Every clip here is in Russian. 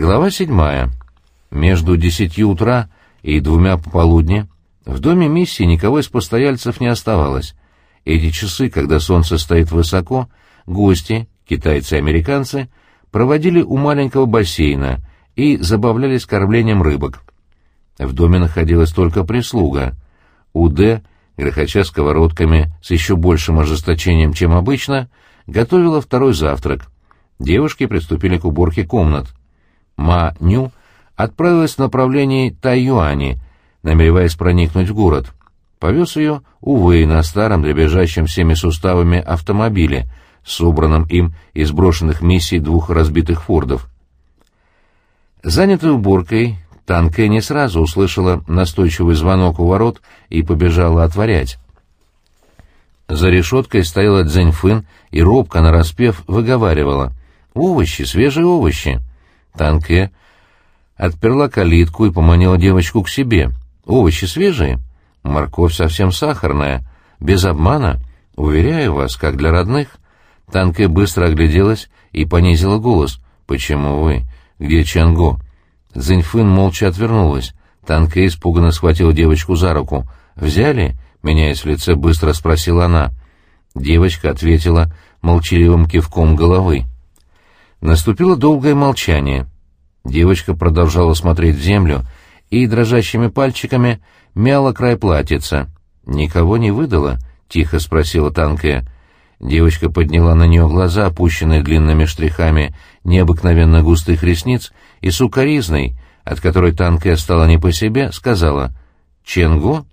Глава седьмая. Между десятью утра и двумя пополудни в доме миссии никого из постояльцев не оставалось. Эти часы, когда солнце стоит высоко, гости, китайцы и американцы, проводили у маленького бассейна и забавлялись кормлением рыбок. В доме находилась только прислуга. УД, грохоча сковородками с еще большим ожесточением, чем обычно, готовила второй завтрак. Девушки приступили к уборке комнат. Ма Ню отправилась в направлении Тайюани, намереваясь проникнуть в город. Повез ее, увы, на старом, дребезжащем всеми суставами автомобиле, собранном им из брошенных миссий двух разбитых фордов. Занятая уборкой, Танке не сразу услышала настойчивый звонок у ворот и побежала отворять. За решеткой стояла Цзэньфын и робко нараспев выговаривала «Овощи, свежие овощи!» Танке отперла калитку и поманила девочку к себе. «Овощи свежие? Морковь совсем сахарная. Без обмана? Уверяю вас, как для родных». Танке быстро огляделась и понизила голос. «Почему вы? Где Чанго?» Зиньфын молча отвернулась. Танке испуганно схватила девочку за руку. «Взяли?» — меняясь в лице, быстро спросила она. Девочка ответила молчаливым кивком головы. Наступило долгое молчание. Девочка продолжала смотреть в землю и дрожащими пальчиками мяла край платьица. «Никого не выдала?» — тихо спросила Танке. Девочка подняла на нее глаза, опущенные длинными штрихами необыкновенно густых ресниц, и сукоризной, от которой Танке стала не по себе, сказала «Ченго?»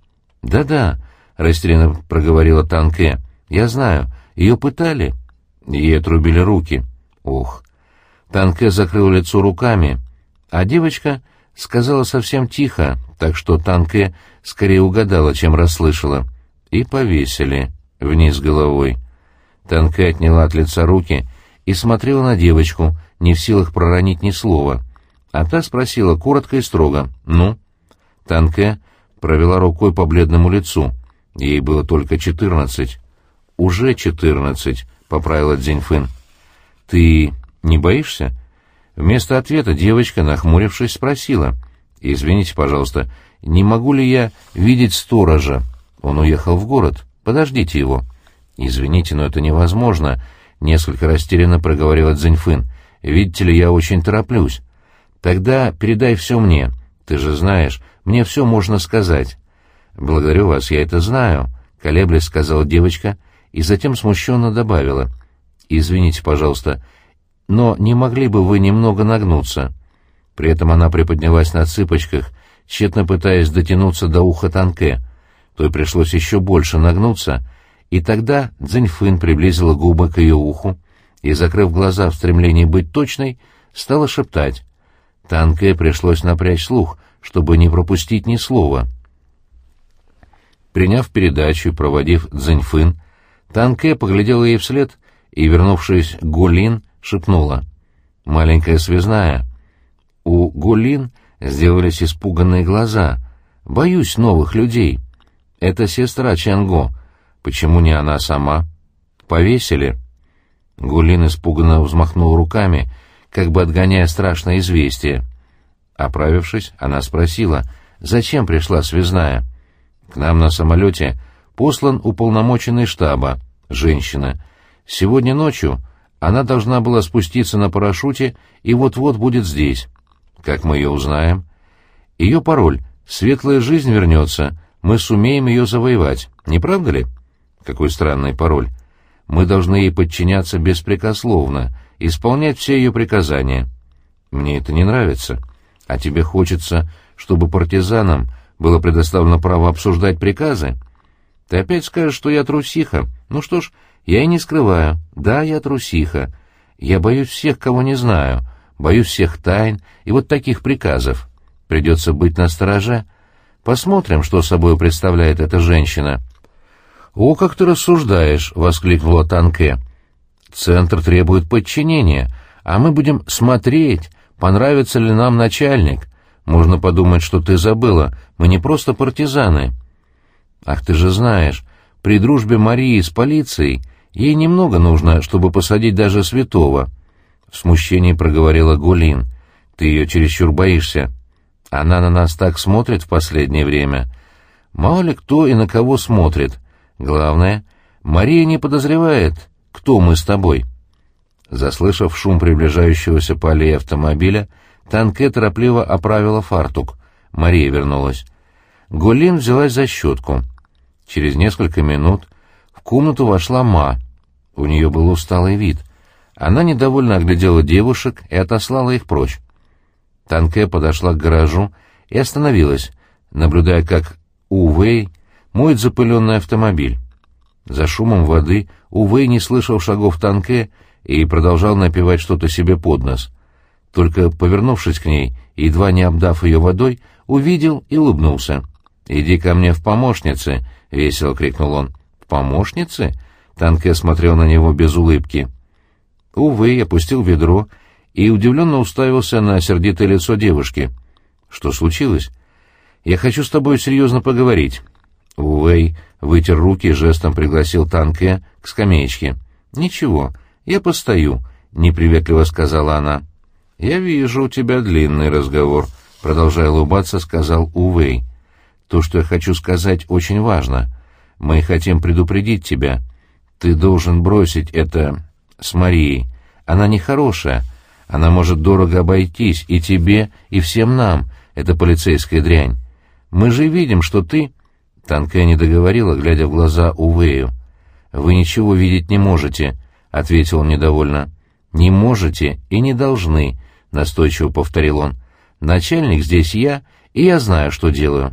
«Да-да», — растерянно проговорила Танке. «Я знаю. Ее пытали?» Ей отрубили руки. «Ох, Танке закрыл лицо руками, а девочка сказала совсем тихо, так что Танке скорее угадала, чем расслышала. И повесили вниз головой. Танке отняла от лица руки и смотрела на девочку, не в силах проронить ни слова. А та спросила коротко и строго «Ну?». Танке провела рукой по бледному лицу. Ей было только четырнадцать. «Уже четырнадцать», — поправила Дзиньфын. «Ты не боишься?» Вместо ответа девочка, нахмурившись, спросила. «Извините, пожалуйста, не могу ли я видеть сторожа? Он уехал в город. Подождите его». «Извините, но это невозможно», — несколько растерянно проговорила Цзиньфын. «Видите ли, я очень тороплюсь. Тогда передай все мне. Ты же знаешь, мне все можно сказать». «Благодарю вас, я это знаю», — колеблясь сказала девочка и затем смущенно добавила. «Извините, пожалуйста, — но не могли бы вы немного нагнуться?» При этом она приподнялась на цыпочках, тщетно пытаясь дотянуться до уха Танке. Той пришлось еще больше нагнуться, и тогда Цзиньфын приблизила губы к ее уху и, закрыв глаза в стремлении быть точной, стала шептать. Танке пришлось напрячь слух, чтобы не пропустить ни слова. Приняв передачу и проводив Цзиньфын, Танке поглядела ей вслед и, вернувшись к Гулин, шепнула. «Маленькая связная». У Гулин сделались испуганные глаза. «Боюсь новых людей. Это сестра Чанго. Почему не она сама?» «Повесили?» Гулин испуганно взмахнул руками, как бы отгоняя страшное известие. Оправившись, она спросила, «Зачем пришла связная?» «К нам на самолете послан уполномоченный штаба, женщина. Сегодня ночью она должна была спуститься на парашюте и вот-вот будет здесь. Как мы ее узнаем? Ее пароль «Светлая жизнь вернется», мы сумеем ее завоевать, не правда ли? Какой странный пароль. Мы должны ей подчиняться беспрекословно, исполнять все ее приказания. Мне это не нравится. А тебе хочется, чтобы партизанам было предоставлено право обсуждать приказы? Ты опять скажешь, что я трусиха. Ну что ж, я и не скрываю. Да, я трусиха. Я боюсь всех, кого не знаю. Боюсь всех тайн и вот таких приказов. Придется быть настороже. Посмотрим, что собой представляет эта женщина. «О, как ты рассуждаешь!» — воскликнула Танке. «Центр требует подчинения, а мы будем смотреть, понравится ли нам начальник. Можно подумать, что ты забыла, мы не просто партизаны». «Ах, ты же знаешь, при дружбе Марии с полицией Ей немного нужно, чтобы посадить даже святого. В смущении проговорила Гулин. Ты ее чересчур боишься. Она на нас так смотрит в последнее время. Мало ли кто и на кого смотрит. Главное, Мария не подозревает, кто мы с тобой». Заслышав шум приближающегося по аллее автомобиля, Танке торопливо оправила фартук. Мария вернулась. Гулин взялась за щетку. Через несколько минут в комнату вошла Ма. У нее был усталый вид. Она недовольно оглядела девушек и отослала их прочь. Танке подошла к гаражу и остановилась, наблюдая, как Увей моет запыленный автомобиль. За шумом воды Увей не слышал шагов Танке и продолжал напевать что-то себе под нос. Только, повернувшись к ней, едва не обдав ее водой, увидел и улыбнулся. «Иди ко мне в помощницы!» — весело крикнул он. «В помощницы?» — Танке смотрел на него без улыбки. Увы, опустил ведро и удивленно уставился на сердитое лицо девушки. «Что случилось?» «Я хочу с тобой серьезно поговорить». Увей вытер руки и жестом пригласил Танке к скамеечке. «Ничего, я постою», — неприветливо сказала она. «Я вижу, у тебя длинный разговор», — продолжая улыбаться, сказал Увей. «То, что я хочу сказать, очень важно. Мы хотим предупредить тебя. Ты должен бросить это с Марией. Она нехорошая. Она может дорого обойтись и тебе, и всем нам. Это полицейская дрянь. Мы же видим, что ты...» Танкая не договорила, глядя в глаза Увею. «Вы ничего видеть не можете», — ответил он недовольно. «Не можете и не должны», — настойчиво повторил он. «Начальник здесь я, и я знаю, что делаю».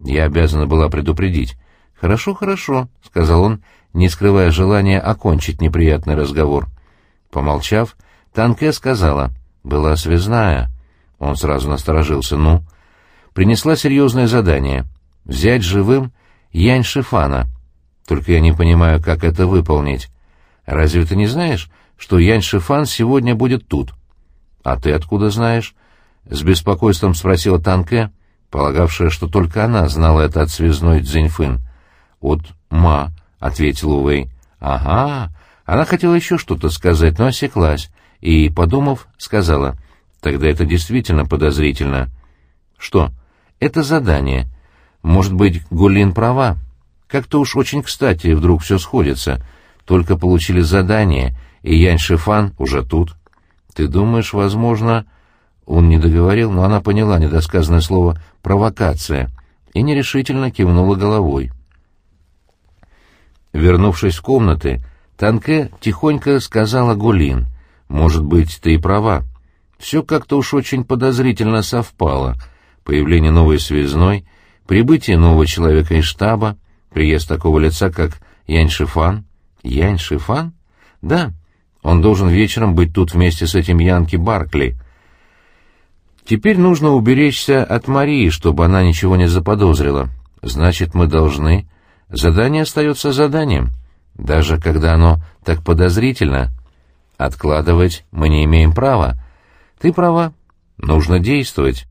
Я обязана была предупредить. «Хорошо, хорошо», — сказал он, не скрывая желания окончить неприятный разговор. Помолчав, Танке сказала, «Была связная». Он сразу насторожился. «Ну?» Принесла серьезное задание — взять живым Янь Шифана. Только я не понимаю, как это выполнить. Разве ты не знаешь, что Янь Шифан сегодня будет тут?» «А ты откуда знаешь?» — с беспокойством спросила Танке, полагавшая, что только она знала это от связной Цзиньфын. «От Ма», — ответил Увей. «Ага». Она хотела еще что-то сказать, но осеклась, и, подумав, сказала, «Тогда это действительно подозрительно». «Что?» «Это задание. Может быть, Гулин права. Как-то уж очень кстати вдруг все сходится. Только получили задание, и Янь Шифан уже тут». «Ты думаешь, возможно...» Он не договорил, но она поняла недосказанное слово «провокация» и нерешительно кивнула головой. Вернувшись в комнаты, Танке тихонько сказала Гулин, «Может быть, ты и права. Все как-то уж очень подозрительно совпало. Появление новой связной, прибытие нового человека из штаба, приезд такого лица, как Янь Шифан». «Янь Шифан?» «Да, он должен вечером быть тут вместе с этим Янки Баркли. Теперь нужно уберечься от Марии, чтобы она ничего не заподозрила. Значит, мы должны... Задание остается заданием, даже когда оно так подозрительно. Откладывать мы не имеем права. Ты права, нужно действовать.